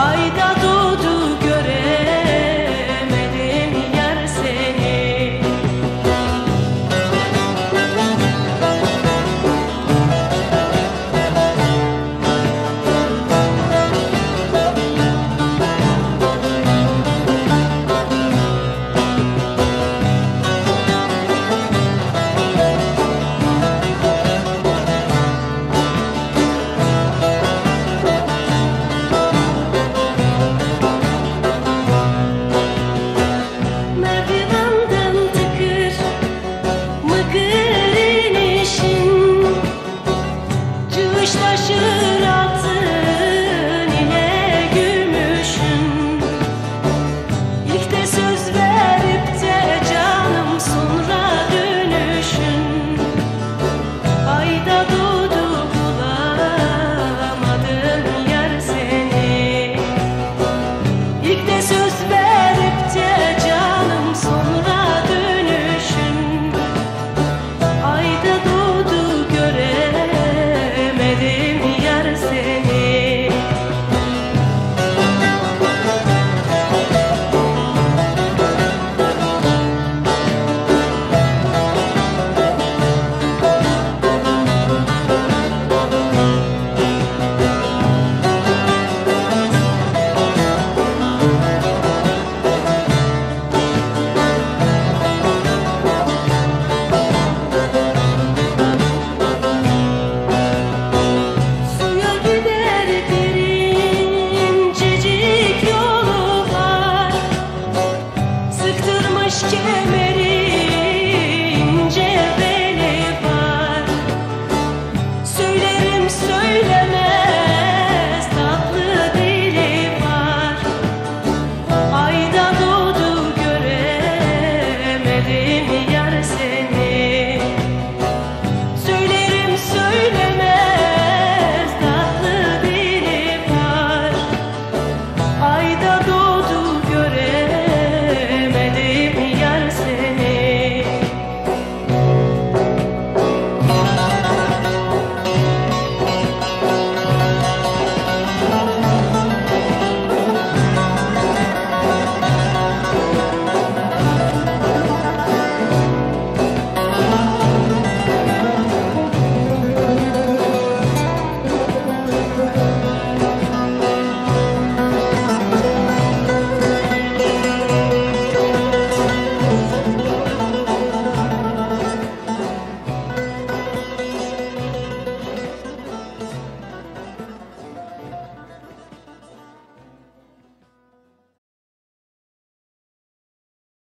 Haydi